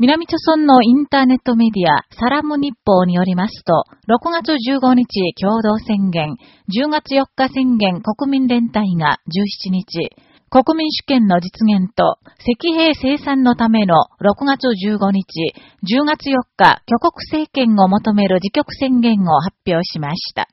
南朝村のインターネットメディア、サラム日報によりますと、6月15日共同宣言、10月4日宣言国民連帯が17日、国民主権の実現と赤兵生産のための6月15日、10月4日挙国政権を求める自局宣言を発表しました。